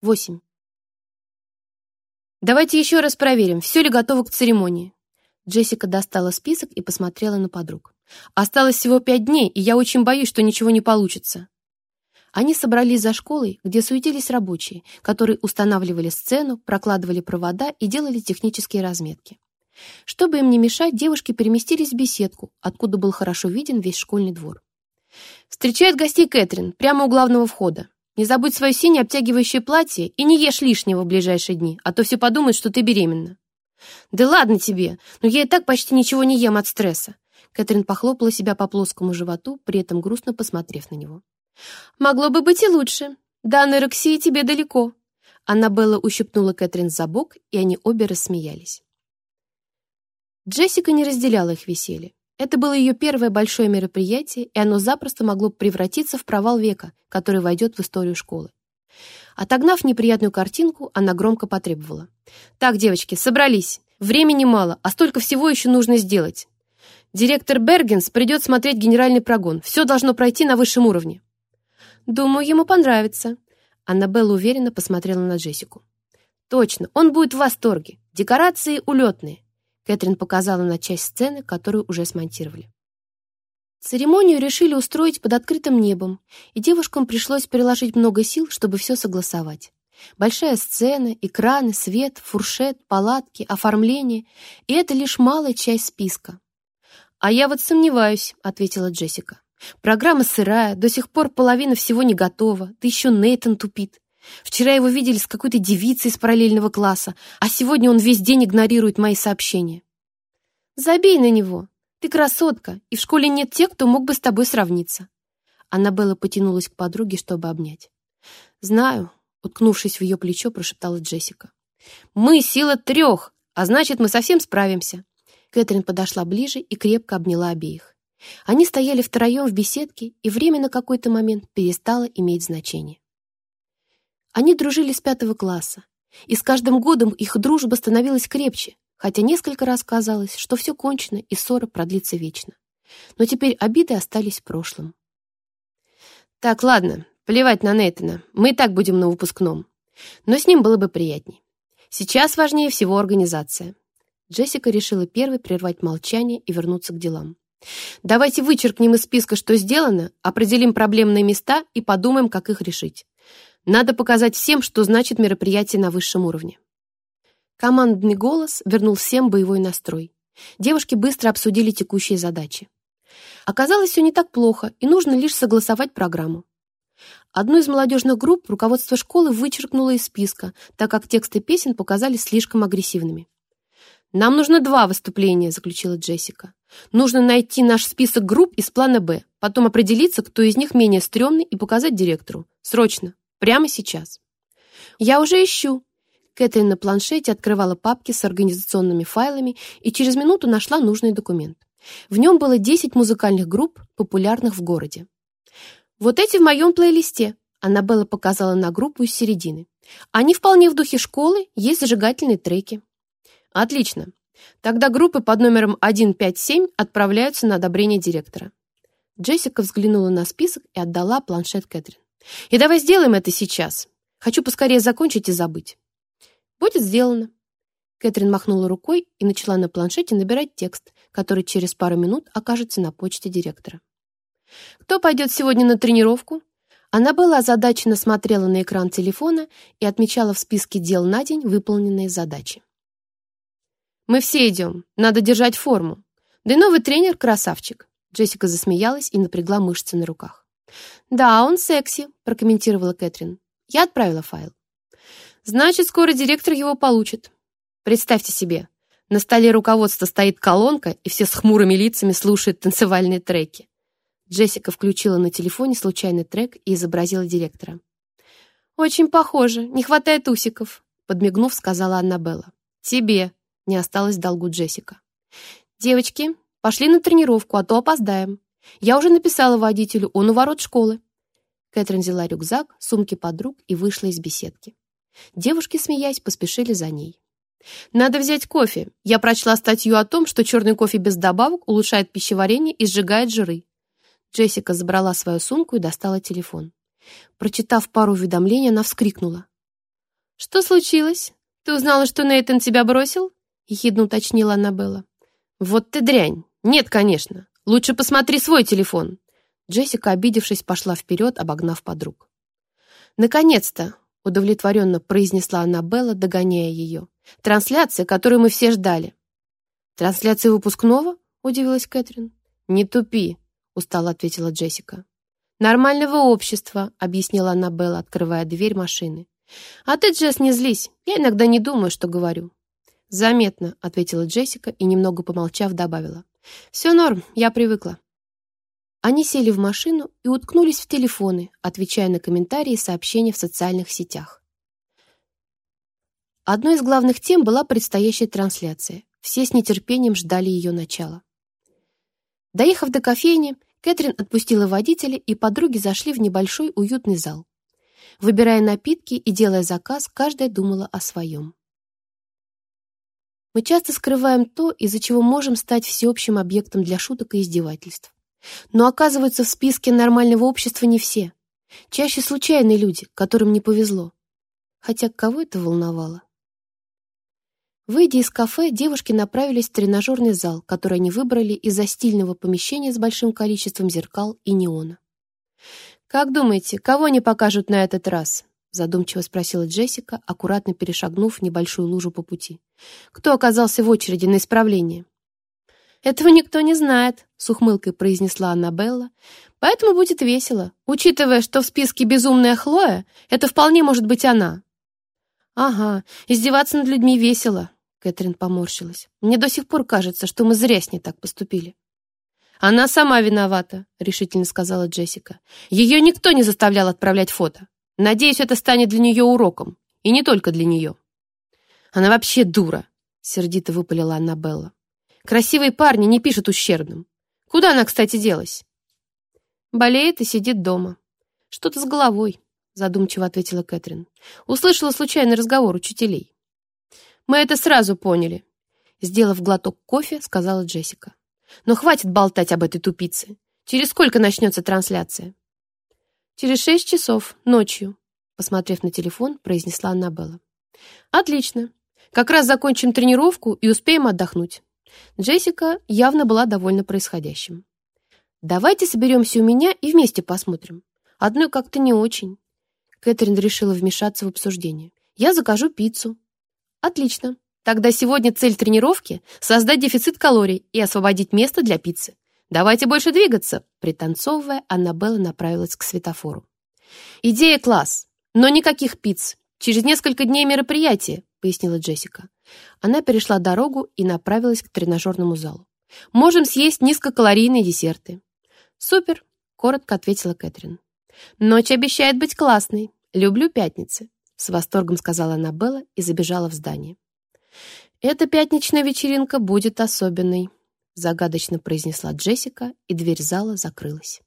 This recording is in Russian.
Восемь. «Давайте еще раз проверим, все ли готово к церемонии». Джессика достала список и посмотрела на подруг. «Осталось всего пять дней, и я очень боюсь, что ничего не получится». Они собрались за школой, где суетились рабочие, которые устанавливали сцену, прокладывали провода и делали технические разметки. Чтобы им не мешать, девушки переместились в беседку, откуда был хорошо виден весь школьный двор. «Встречает гостей Кэтрин, прямо у главного входа», не забудь свое синее обтягивающее платье и не ешь лишнего в ближайшие дни, а то все подумают, что ты беременна». «Да ладно тебе, но я и так почти ничего не ем от стресса». Кэтрин похлопала себя по плоскому животу, при этом грустно посмотрев на него. «Могло бы быть и лучше. Да, анорексии тебе далеко». Аннабелла ущипнула Кэтрин за бок, и они обе рассмеялись. Джессика не разделяла их веселье. Это было ее первое большое мероприятие, и оно запросто могло превратиться в провал века, который войдет в историю школы. Отогнав неприятную картинку, она громко потребовала. «Так, девочки, собрались. Времени мало, а столько всего еще нужно сделать. Директор Бергенс придет смотреть генеральный прогон. Все должно пройти на высшем уровне». «Думаю, ему понравится». Аннабелла уверенно посмотрела на Джессику. «Точно, он будет в восторге. Декорации улетные. Кэтрин показала на часть сцены, которую уже смонтировали. Церемонию решили устроить под открытым небом, и девушкам пришлось приложить много сил, чтобы все согласовать. Большая сцена, экраны, свет, фуршет, палатки, оформление — и это лишь малая часть списка. «А я вот сомневаюсь», — ответила Джессика. «Программа сырая, до сих пор половина всего не готова, да еще Нейтан тупит. Вчера его видели с какой-то девицей из параллельного класса, а сегодня он весь день игнорирует мои сообщения. Забей на него. Ты красотка, и в школе нет тех, кто мог бы с тобой сравниться. Аннабелла потянулась к подруге, чтобы обнять. «Знаю», — уткнувшись в ее плечо, прошептала Джессика. «Мы сила трех, а значит, мы совсем справимся». Кэтрин подошла ближе и крепко обняла обеих. Они стояли втроем в беседке, и время на какой-то момент перестало иметь значение. Они дружили с пятого класса, и с каждым годом их дружба становилась крепче, хотя несколько раз казалось, что все кончено и ссора продлится вечно. Но теперь обиды остались в прошлом. «Так, ладно, плевать на Нейтана, мы и так будем на выпускном. Но с ним было бы приятней. Сейчас важнее всего организация». Джессика решила первой прервать молчание и вернуться к делам. «Давайте вычеркнем из списка, что сделано, определим проблемные места и подумаем, как их решить. Надо показать всем, что значит мероприятие на высшем уровне. Командный голос вернул всем боевой настрой. Девушки быстро обсудили текущие задачи. Оказалось, все не так плохо, и нужно лишь согласовать программу. Одну из молодежных групп руководство школы вычеркнуло из списка, так как тексты песен показались слишком агрессивными. «Нам нужно два выступления», — заключила Джессика. «Нужно найти наш список групп из плана «Б», потом определиться, кто из них менее стрёмный, и показать директору. Срочно!» Прямо сейчас. Я уже ищу. Кэтрин на планшете открывала папки с организационными файлами и через минуту нашла нужный документ. В нем было 10 музыкальных групп, популярных в городе. «Вот эти в моем плейлисте», — Аннабелла показала на группу из середины. «Они вполне в духе школы, есть зажигательные треки». «Отлично. Тогда группы под номером 157 отправляются на одобрение директора». Джессика взглянула на список и отдала планшет Кэтрин. И давай сделаем это сейчас. Хочу поскорее закончить и забыть. Будет сделано. Кэтрин махнула рукой и начала на планшете набирать текст, который через пару минут окажется на почте директора. Кто пойдет сегодня на тренировку? Она была озадаченно смотрела на экран телефона и отмечала в списке дел на день выполненные задачи. «Мы все идем. Надо держать форму. Да и новый тренер — красавчик». Джессика засмеялась и напрягла мышцы на руках. «Да, он секси», — прокомментировала Кэтрин. «Я отправила файл». «Значит, скоро директор его получит». Представьте себе, на столе руководства стоит колонка, и все с хмурыми лицами слушают танцевальные треки. Джессика включила на телефоне случайный трек и изобразила директора. «Очень похоже, не хватает усиков», — подмигнув, сказала Аннабелла. «Тебе», — не осталось в долгу Джессика. «Девочки, пошли на тренировку, а то опоздаем», «Я уже написала водителю, он у ворот школы». Кэтрин взяла рюкзак, сумки подруг и вышла из беседки. Девушки, смеясь, поспешили за ней. «Надо взять кофе. Я прочла статью о том, что черный кофе без добавок улучшает пищеварение и сжигает жиры». Джессика забрала свою сумку и достала телефон. Прочитав пару уведомлений, она вскрикнула. «Что случилось? Ты узнала, что Нейтан тебя бросил?» — ехидно уточнила Аннабелла. «Вот ты дрянь! Нет, конечно. Лучше посмотри свой телефон!» Джессика, обидевшись, пошла вперед, обогнав подруг. «Наконец-то!» — удовлетворенно произнесла Аннабелла, догоняя ее. «Трансляция, которую мы все ждали». «Трансляция выпускного?» — удивилась Кэтрин. «Не тупи!» — устало ответила Джессика. «Нормального общества», — объяснила Аннабелла, открывая дверь машины. «А ты, Джесс, не злись. Я иногда не думаю, что говорю». «Заметно», — ответила Джессика и, немного помолчав, добавила. «Все норм, я привыкла». Они сели в машину и уткнулись в телефоны, отвечая на комментарии и сообщения в социальных сетях. Одной из главных тем была предстоящая трансляция. Все с нетерпением ждали ее начала. Доехав до кофейни, Кэтрин отпустила водителя, и подруги зашли в небольшой уютный зал. Выбирая напитки и делая заказ, каждая думала о своем. Мы часто скрываем то, из-за чего можем стать всеобщим объектом для шуток и издевательств. Но оказываются в списке нормального общества не все. Чаще случайные люди, которым не повезло. Хотя кого это волновало? Выйдя из кафе, девушки направились в тренажерный зал, который они выбрали из-за стильного помещения с большим количеством зеркал и неона. «Как думаете, кого они покажут на этот раз?» задумчиво спросила Джессика, аккуратно перешагнув небольшую лужу по пути. «Кто оказался в очереди на исправление?» «Этого никто не знает», — с ухмылкой произнесла Аннабелла. «Поэтому будет весело, учитывая, что в списке «Безумная Хлоя» это вполне может быть она». «Ага, издеваться над людьми весело», — Кэтрин поморщилась. «Мне до сих пор кажется, что мы зря с ней так поступили». «Она сама виновата», — решительно сказала Джессика. «Ее никто не заставлял отправлять фото». Надеюсь, это станет для нее уроком. И не только для нее. Она вообще дура, сердито выпалила Аннабелла. Красивые парни не пишут ущербным. Куда она, кстати, делась? Болеет и сидит дома. Что-то с головой, задумчиво ответила Кэтрин. Услышала случайный разговор учителей. Мы это сразу поняли, сделав глоток кофе, сказала Джессика. Но хватит болтать об этой тупице. Через сколько начнется трансляция? «Через шесть часов, ночью», — посмотрев на телефон, произнесла Аннабелла. «Отлично. Как раз закончим тренировку и успеем отдохнуть». Джессика явно была довольна происходящим. «Давайте соберемся у меня и вместе посмотрим. Одной как-то не очень». Кэтрин решила вмешаться в обсуждение. «Я закажу пиццу». «Отлично. Тогда сегодня цель тренировки — создать дефицит калорий и освободить место для пиццы. «Давайте больше двигаться!» Пританцовывая, Аннабелла направилась к светофору. «Идея класс, но никаких пиц. Через несколько дней мероприятие», — пояснила Джессика. Она перешла дорогу и направилась к тренажерному залу. «Можем съесть низкокалорийные десерты». «Супер», — коротко ответила Кэтрин. «Ночь обещает быть классной. Люблю пятницы», — с восторгом сказала Аннабелла и забежала в здание. «Эта пятничная вечеринка будет особенной», загадочно произнесла Джессика, и дверь зала закрылась.